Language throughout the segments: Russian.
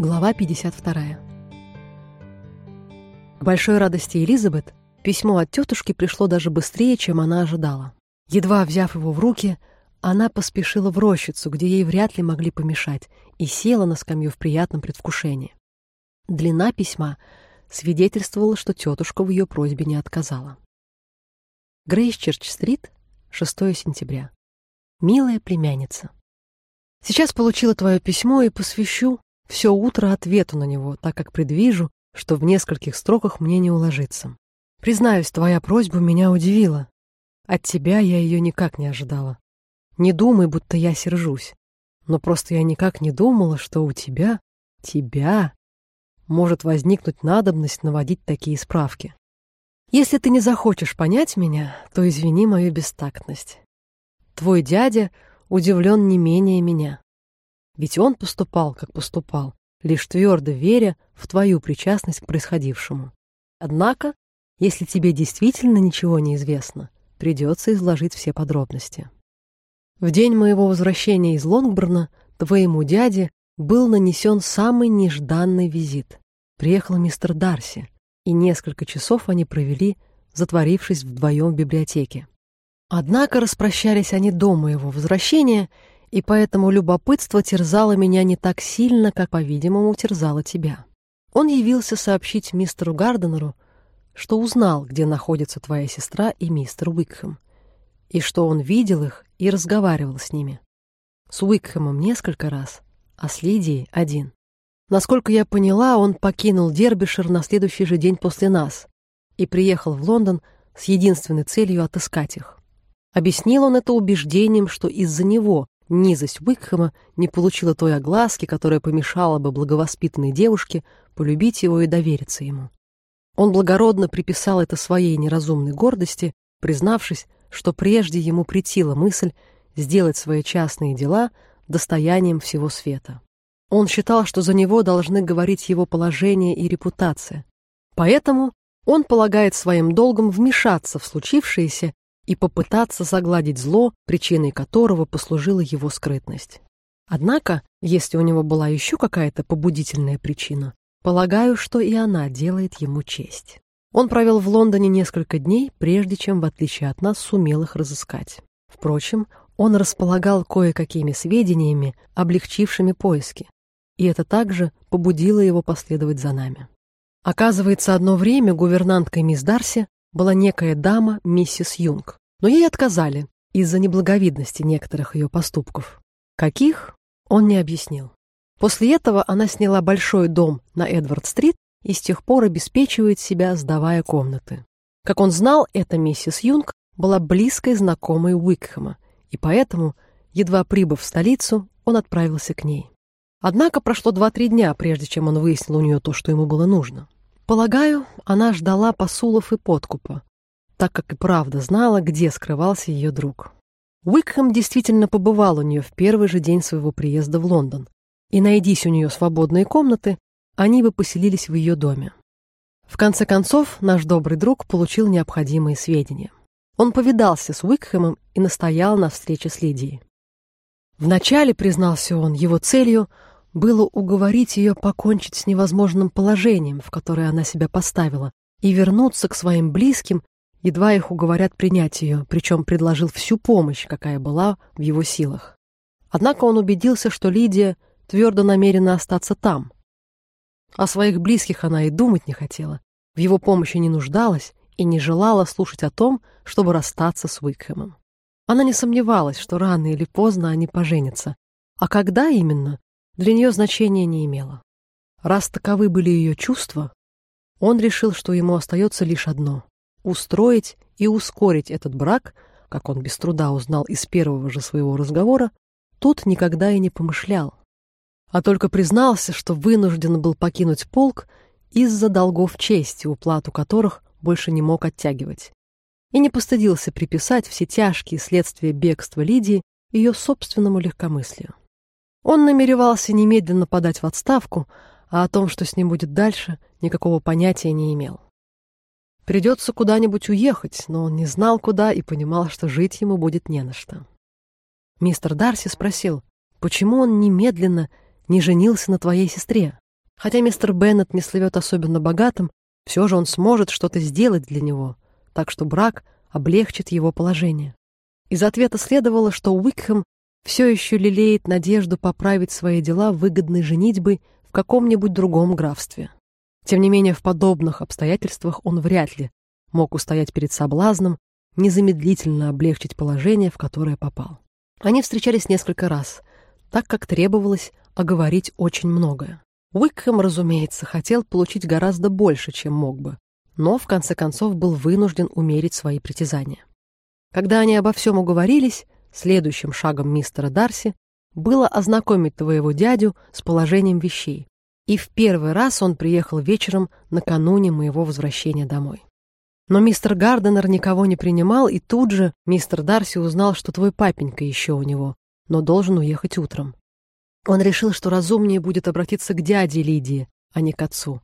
Глава 52. К большой радости Элизабет письмо от тетушки пришло даже быстрее, чем она ожидала. Едва взяв его в руки, она поспешила в рощицу, где ей вряд ли могли помешать, и села на скамью в приятном предвкушении. Длина письма свидетельствовала, что тетушка в ее просьбе не отказала. Грейсчерч-стрит, 6 сентября. Милая племянница. Сейчас получила твое письмо и посвящу все утро ответу на него, так как предвижу, что в нескольких строках мне не уложиться. Признаюсь, твоя просьба меня удивила. От тебя я ее никак не ожидала. Не думай, будто я сержусь. Но просто я никак не думала, что у тебя, тебя, может возникнуть надобность наводить такие справки. Если ты не захочешь понять меня, то извини мою бестактность. Твой дядя удивлен не менее меня. Ведь он поступал, как поступал, лишь твердо веря в твою причастность к происходившему. Однако, если тебе действительно ничего не известно, придется изложить все подробности. В день моего возвращения из Лонгборна твоему дяде был нанесен самый нежданный визит. Приехал мистер Дарси, и несколько часов они провели, затворившись вдвоем в библиотеке. Однако распрощались они до моего возвращения, и поэтому любопытство терзало меня не так сильно, как, по-видимому, терзало тебя. Он явился сообщить мистеру Гарденеру, что узнал, где находится твоя сестра и мистер Уикхэм, и что он видел их и разговаривал с ними. С Уикхэмом несколько раз, а с Лидией один. Насколько я поняла, он покинул Дербишир на следующий же день после нас и приехал в Лондон с единственной целью отыскать их. Объяснил он это убеждением, что из-за него Низость Уикхэма не получила той огласки, которая помешала бы благовоспитанной девушке полюбить его и довериться ему. Он благородно приписал это своей неразумной гордости, признавшись, что прежде ему претила мысль сделать свои частные дела достоянием всего света. Он считал, что за него должны говорить его положение и репутация. Поэтому он полагает своим долгом вмешаться в случившееся и попытаться загладить зло, причиной которого послужила его скрытность. Однако, если у него была еще какая-то побудительная причина, полагаю, что и она делает ему честь. Он провел в Лондоне несколько дней, прежде чем, в отличие от нас, сумел их разыскать. Впрочем, он располагал кое-какими сведениями, облегчившими поиски, и это также побудило его последовать за нами. Оказывается, одно время гувернанткой мисс Дарси была некая дама, миссис Юнг. Но ей отказали из-за неблаговидности некоторых ее поступков. Каких, он не объяснил. После этого она сняла большой дом на Эдвард-стрит и с тех пор обеспечивает себя, сдавая комнаты. Как он знал, эта миссис Юнг была близкой знакомой Уикхэма, и поэтому, едва прибыв в столицу, он отправился к ней. Однако прошло два-три дня, прежде чем он выяснил у нее то, что ему было нужно. Полагаю, она ждала посулов и подкупа, так как и правда знала, где скрывался ее друг. Уикхэм действительно побывал у нее в первый же день своего приезда в Лондон, и, найдись у нее свободные комнаты, они бы поселились в ее доме. В конце концов, наш добрый друг получил необходимые сведения. Он повидался с Уикхэмом и настоял на встрече с Лидией. Вначале, признался он, его целью было уговорить ее покончить с невозможным положением, в которое она себя поставила, и вернуться к своим близким едва их уговорят принять ее, причем предложил всю помощь, какая была в его силах. Однако он убедился, что Лидия твердо намерена остаться там. О своих близких она и думать не хотела, в его помощи не нуждалась и не желала слушать о том, чтобы расстаться с Уикхэмом. Она не сомневалась, что рано или поздно они поженятся, а когда именно, для нее значения не имело. Раз таковы были ее чувства, он решил, что ему остается лишь одно устроить и ускорить этот брак, как он без труда узнал из первого же своего разговора, тот никогда и не помышлял, а только признался, что вынужден был покинуть полк из-за долгов чести, уплату которых больше не мог оттягивать, и не постыдился приписать все тяжкие следствия бегства Лидии ее собственному легкомыслию. Он намеревался немедленно подать в отставку, а о том, что с ним будет дальше, никакого понятия не имел. Придется куда-нибудь уехать, но он не знал, куда, и понимал, что жить ему будет не на что. Мистер Дарси спросил, почему он немедленно не женился на твоей сестре? Хотя мистер Беннет не слывет особенно богатым, все же он сможет что-то сделать для него, так что брак облегчит его положение. Из ответа следовало, что Уикхэм все еще лелеет надежду поправить свои дела выгодной женитьбой в каком-нибудь другом графстве. Тем не менее, в подобных обстоятельствах он вряд ли мог устоять перед соблазном незамедлительно облегчить положение, в которое попал. Они встречались несколько раз, так как требовалось оговорить очень многое. Уикхэм, разумеется, хотел получить гораздо больше, чем мог бы, но в конце концов был вынужден умерить свои притязания. Когда они обо всем уговорились, следующим шагом мистера Дарси было ознакомить твоего дядю с положением вещей, и в первый раз он приехал вечером накануне моего возвращения домой. Но мистер Гарденер никого не принимал, и тут же мистер Дарси узнал, что твой папенька еще у него, но должен уехать утром. Он решил, что разумнее будет обратиться к дяде Лидии, а не к отцу.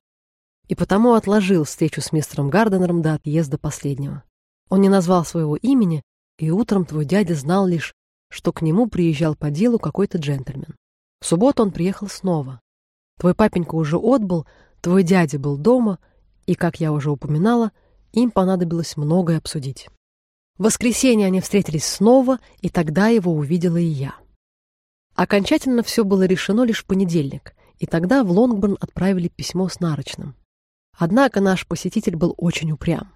И потому отложил встречу с мистером Гарденером до отъезда последнего. Он не назвал своего имени, и утром твой дядя знал лишь, что к нему приезжал по делу какой-то джентльмен. В субботу он приехал снова. Твой папенька уже отбыл, твой дядя был дома, и, как я уже упоминала, им понадобилось многое обсудить. В воскресенье они встретились снова, и тогда его увидела и я. Окончательно все было решено лишь в понедельник, и тогда в Лонгборн отправили письмо с нарочным. Однако наш посетитель был очень упрям.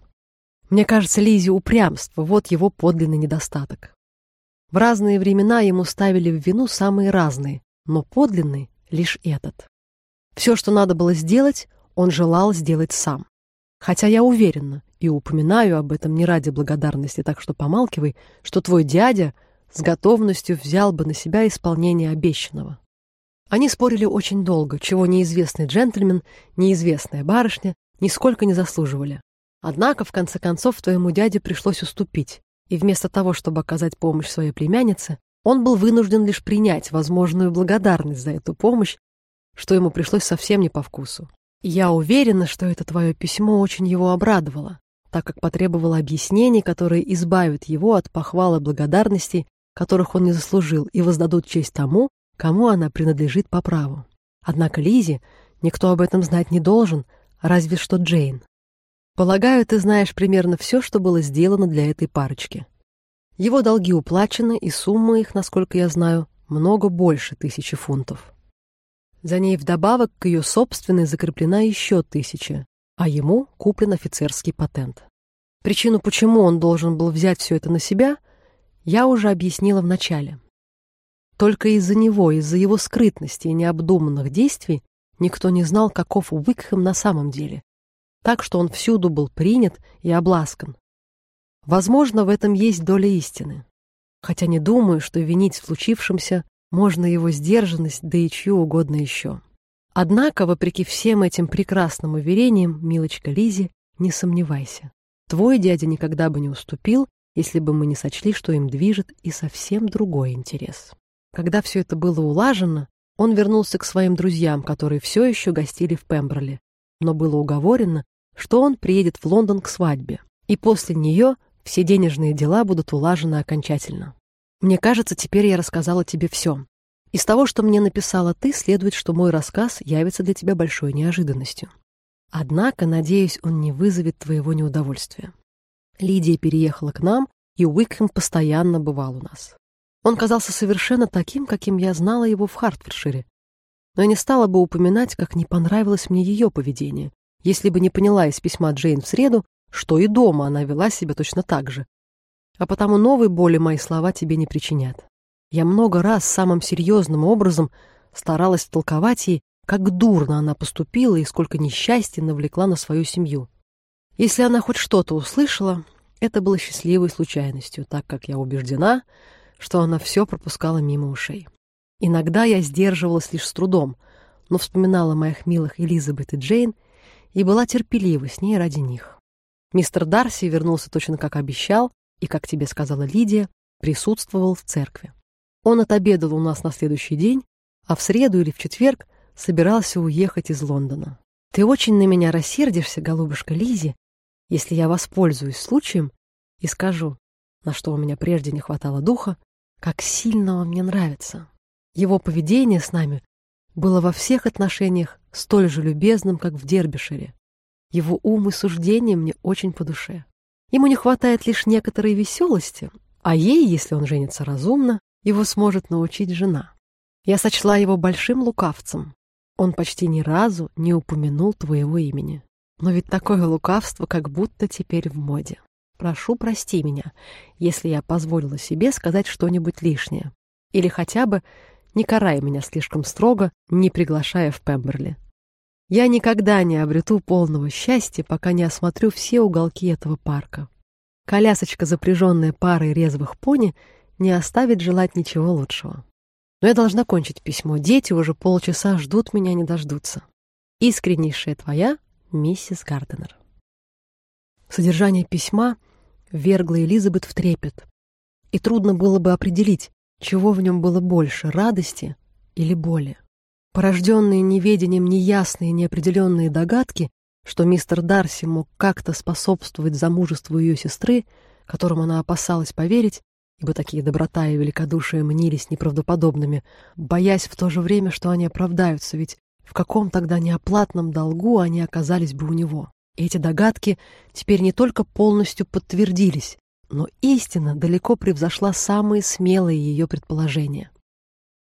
Мне кажется, Лизе упрямство — вот его подлинный недостаток. В разные времена ему ставили в вину самые разные, но подлинный — лишь этот. Все, что надо было сделать, он желал сделать сам. Хотя я уверена, и упоминаю об этом не ради благодарности, так что помалкивай, что твой дядя с готовностью взял бы на себя исполнение обещанного. Они спорили очень долго, чего неизвестный джентльмен, неизвестная барышня нисколько не заслуживали. Однако, в конце концов, твоему дяде пришлось уступить, и вместо того, чтобы оказать помощь своей племяннице, он был вынужден лишь принять возможную благодарность за эту помощь, что ему пришлось совсем не по вкусу. Я уверена, что это твое письмо очень его обрадовало, так как потребовало объяснений, которые избавят его от похвал и благодарности, которых он не заслужил, и воздадут честь тому, кому она принадлежит по праву. Однако Лизе никто об этом знать не должен, разве что Джейн. Полагаю, ты знаешь примерно все, что было сделано для этой парочки. Его долги уплачены, и сумма их, насколько я знаю, много больше тысячи фунтов. За ней вдобавок к ее собственной закреплена еще тысяча, а ему куплен офицерский патент. Причину, почему он должен был взять все это на себя, я уже объяснила в начале. Только из-за него, из-за его скрытности и необдуманных действий никто не знал, каков Уикхэм на самом деле. Так что он всюду был принят и обласкан. Возможно, в этом есть доля истины. Хотя не думаю, что винить в случившемся можно его сдержанность, да и чью угодно еще. Однако, вопреки всем этим прекрасным уверениям, милочка Лизи, не сомневайся. Твой дядя никогда бы не уступил, если бы мы не сочли, что им движет и совсем другой интерес. Когда все это было улажено, он вернулся к своим друзьям, которые все еще гостили в Пемброле, но было уговорено, что он приедет в Лондон к свадьбе, и после нее все денежные дела будут улажены окончательно. Мне кажется, теперь я рассказала тебе все. Из того, что мне написала ты, следует, что мой рассказ явится для тебя большой неожиданностью. Однако, надеюсь, он не вызовет твоего неудовольствия. Лидия переехала к нам, и Уикхэм постоянно бывал у нас. Он казался совершенно таким, каким я знала его в Хартфордшире. Но я не стала бы упоминать, как не понравилось мне ее поведение, если бы не поняла из письма Джейн в среду, что и дома она вела себя точно так же, а потому новой боли мои слова тебе не причинят. Я много раз самым серьезным образом старалась толковать ей, как дурно она поступила и сколько несчастья навлекла на свою семью. Если она хоть что-то услышала, это было счастливой случайностью, так как я убеждена, что она все пропускала мимо ушей. Иногда я сдерживалась лишь с трудом, но вспоминала моих милых Элизабет и Джейн и была терпелива с ней ради них. Мистер Дарси вернулся точно как обещал, и, как тебе сказала Лидия, присутствовал в церкви. Он отобедал у нас на следующий день, а в среду или в четверг собирался уехать из Лондона. Ты очень на меня рассердишься, голубушка Лизи, если я воспользуюсь случаем и скажу, на что у меня прежде не хватало духа, как сильно он мне нравится. Его поведение с нами было во всех отношениях столь же любезным, как в Дербишере. Его ум и суждения мне очень по душе. Ему не хватает лишь некоторой веселости, а ей, если он женится разумно, его сможет научить жена. Я сочла его большим лукавцем. Он почти ни разу не упомянул твоего имени. Но ведь такое лукавство как будто теперь в моде. Прошу, прости меня, если я позволила себе сказать что-нибудь лишнее. Или хотя бы не карай меня слишком строго, не приглашая в Пемберли. Я никогда не обрету полного счастья, пока не осмотрю все уголки этого парка. Колясочка, запряженная парой резвых пони, не оставит желать ничего лучшего. Но я должна кончить письмо. Дети уже полчаса ждут меня, не дождутся. Искреннейшая твоя, миссис Гарденер. Содержание письма вергло Элизабет в трепет. И трудно было бы определить, чего в нем было больше, радости или боли. Порожденные неведением неясные неопределенные догадки, что мистер Дарси мог как-то способствовать замужеству ее сестры, которому она опасалась поверить, ибо такие доброта и великодушие мнились неправдоподобными, боясь в то же время, что они оправдаются, ведь в каком тогда неоплатном долгу они оказались бы у него. И эти догадки теперь не только полностью подтвердились, но истина далеко превзошла самые смелые ее предположения.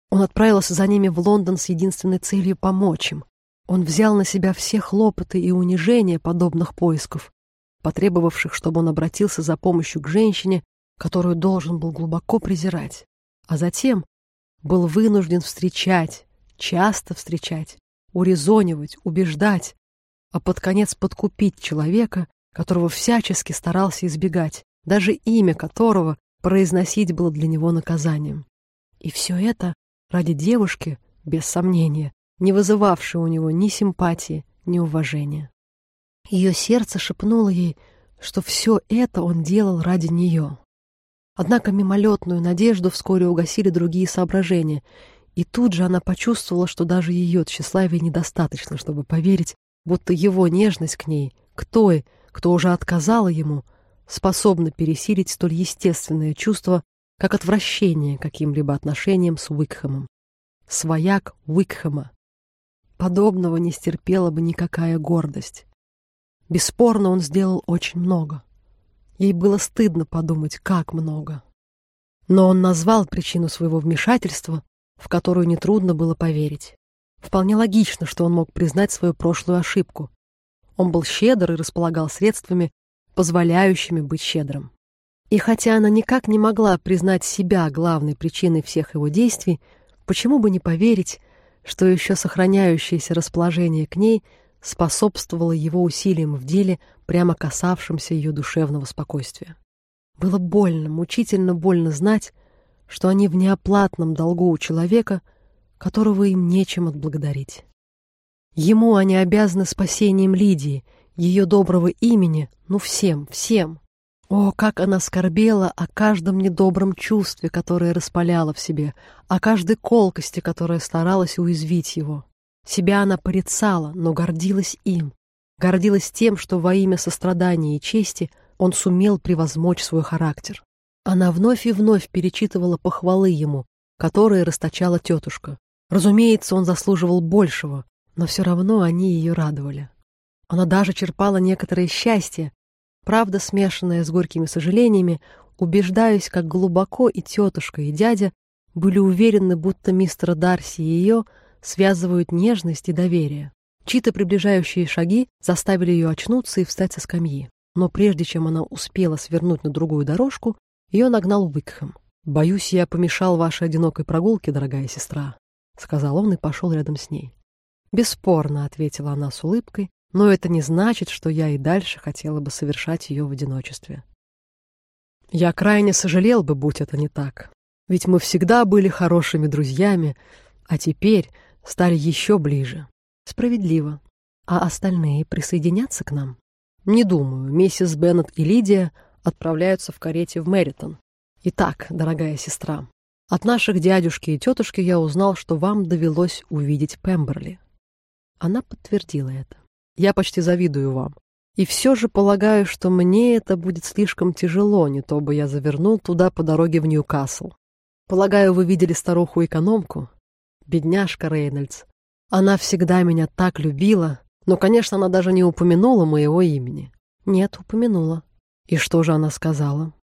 Он отправился за ними в Лондон с единственной целью помочь им. Он взял на себя все хлопоты и унижения подобных поисков, потребовавших, чтобы он обратился за помощью к женщине, которую должен был глубоко презирать, а затем был вынужден встречать, часто встречать, урезонивать, убеждать, а под конец подкупить человека, которого всячески старался избегать, даже имя которого произносить было для него наказанием. И все это ради девушки, без сомнения, не вызывавшей у него ни симпатии, ни уважения. Ее сердце шепнуло ей, что все это он делал ради нее. Однако мимолетную надежду вскоре угасили другие соображения, и тут же она почувствовала, что даже ее тщеславия недостаточно, чтобы поверить, будто его нежность к ней, к той, кто уже отказала ему, способна пересилить столь естественное чувство, как отвращение каким-либо отношением с Уикхэмом. Свояк Уикхэма. Подобного не стерпела бы никакая гордость. Бесспорно, он сделал очень много. Ей было стыдно подумать, как много. Но он назвал причину своего вмешательства, в которую нетрудно было поверить. Вполне логично, что он мог признать свою прошлую ошибку. Он был щедр и располагал средствами, позволяющими быть щедрым. И хотя она никак не могла признать себя главной причиной всех его действий, почему бы не поверить, что еще сохраняющееся расположение к ней способствовало его усилиям в деле, прямо касавшимся ее душевного спокойствия. Было больно, мучительно больно знать, что они в неоплатном долгу у человека, которого им нечем отблагодарить. Ему они обязаны спасением Лидии, ее доброго имени, ну всем, всем. О, как она скорбела о каждом недобром чувстве, которое распаляло в себе, о каждой колкости, которая старалась уязвить его. Себя она порицала, но гордилась им. Гордилась тем, что во имя сострадания и чести он сумел превозмочь свой характер. Она вновь и вновь перечитывала похвалы ему, которые расточала тетушка. Разумеется, он заслуживал большего, но все равно они ее радовали. Она даже черпала некоторое счастье, правда, смешанное с горькими сожалениями, убеждаясь, как глубоко и тетушка, и дядя были уверены, будто мистер Дарси и ее — связывают нежность и доверие. Чьи-то приближающие шаги заставили ее очнуться и встать со скамьи. Но прежде чем она успела свернуть на другую дорожку, ее нагнал Уикхэм. «Боюсь, я помешал вашей одинокой прогулке, дорогая сестра», — сказал он и пошел рядом с ней. «Бесспорно», — ответила она с улыбкой, «но это не значит, что я и дальше хотела бы совершать ее в одиночестве». «Я крайне сожалел бы, будь это не так. Ведь мы всегда были хорошими друзьями, а теперь стали еще ближе. Справедливо. А остальные присоединятся к нам? Не думаю. Миссис Беннет и Лидия отправляются в карете в Мэритон. Итак, дорогая сестра, от наших дядюшки и тетушки я узнал, что вам довелось увидеть Пемберли. Она подтвердила это. Я почти завидую вам. И все же полагаю, что мне это будет слишком тяжело, не то бы я завернул туда по дороге в Ньюкасл. Полагаю, вы видели старуху-экономку? Бедняжка Рейнольдс. Она всегда меня так любила, но, конечно, она даже не упомянула моего имени. Нет, упомянула. И что же она сказала?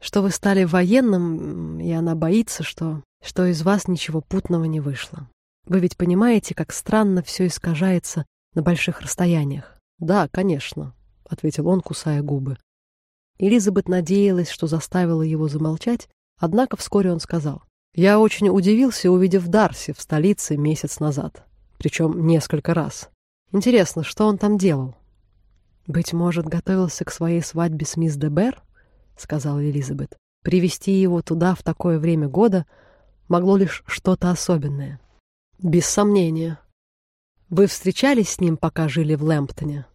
Что вы стали военным, и она боится, что, что из вас ничего путного не вышло. Вы ведь понимаете, как странно все искажается на больших расстояниях? Да, конечно, — ответил он, кусая губы. Элизабет надеялась, что заставила его замолчать, однако вскоре он сказал. «Я очень удивился, увидев Дарси в столице месяц назад, причем несколько раз. Интересно, что он там делал?» «Быть может, готовился к своей свадьбе с мисс Дебер?» — сказала Элизабет. «Привести его туда в такое время года могло лишь что-то особенное». «Без сомнения. Вы встречались с ним, пока жили в Лэмптоне?»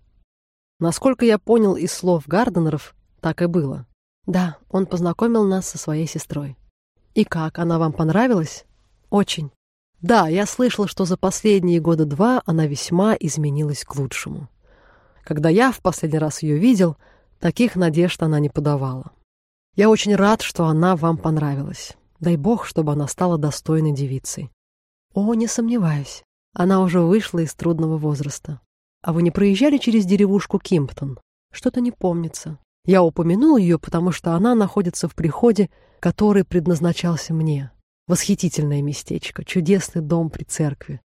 Насколько я понял из слов Гарденеров, так и было. Да, он познакомил нас со своей сестрой. И как, она вам понравилась? Очень. Да, я слышал, что за последние года два она весьма изменилась к лучшему. Когда я в последний раз ее видел, таких надежд она не подавала. Я очень рад, что она вам понравилась. Дай бог, чтобы она стала достойной девицей. О, не сомневаюсь. Она уже вышла из трудного возраста. А вы не проезжали через деревушку Кимптон? Что-то не помнится. Я упомянул ее, потому что она находится в приходе, который предназначался мне. Восхитительное местечко, чудесный дом при церкви.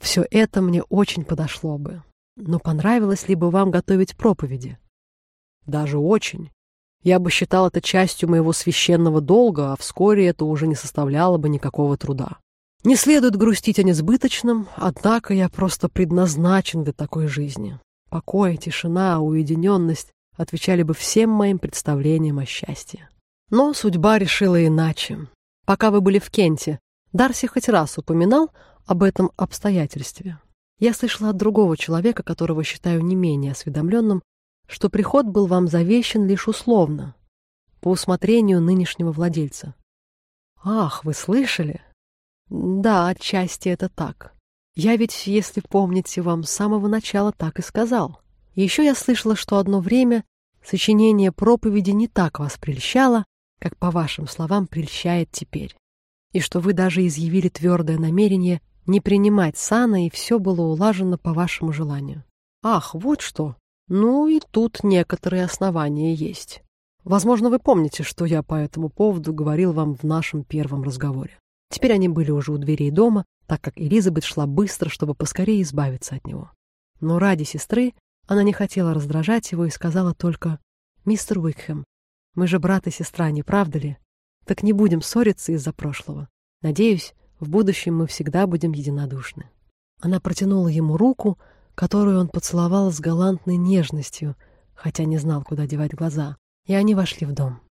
Все это мне очень подошло бы. Но понравилось ли бы вам готовить проповеди? Даже очень. Я бы считал это частью моего священного долга, а вскоре это уже не составляло бы никакого труда. Не следует грустить о несбыточном, однако я просто предназначен для такой жизни. Покой, тишина, уединенность отвечали бы всем моим представлениям о счастье. Но судьба решила иначе. Пока вы были в Кенте, Дарси хоть раз упоминал об этом обстоятельстве. Я слышала от другого человека, которого считаю не менее осведомленным, что приход был вам завещен лишь условно, по усмотрению нынешнего владельца. Ах, вы слышали? Да, отчасти это так. Я ведь, если помните, вам с самого начала так и сказал. Еще я слышала, что одно время сочинение проповеди не так вас прельщало, как, по вашим словам, прельщает теперь. И что вы даже изъявили твердое намерение не принимать сана, и все было улажено по вашему желанию. Ах, вот что! Ну и тут некоторые основания есть. Возможно, вы помните, что я по этому поводу говорил вам в нашем первом разговоре. Теперь они были уже у дверей дома, так как Элизабет шла быстро, чтобы поскорее избавиться от него. Но ради сестры она не хотела раздражать его и сказала только «Мистер Уикхэм, мы же брат и сестра, не правда ли? Так не будем ссориться из-за прошлого. Надеюсь, в будущем мы всегда будем единодушны». Она протянула ему руку, которую он поцеловал с галантной нежностью, хотя не знал, куда девать глаза, и они вошли в дом.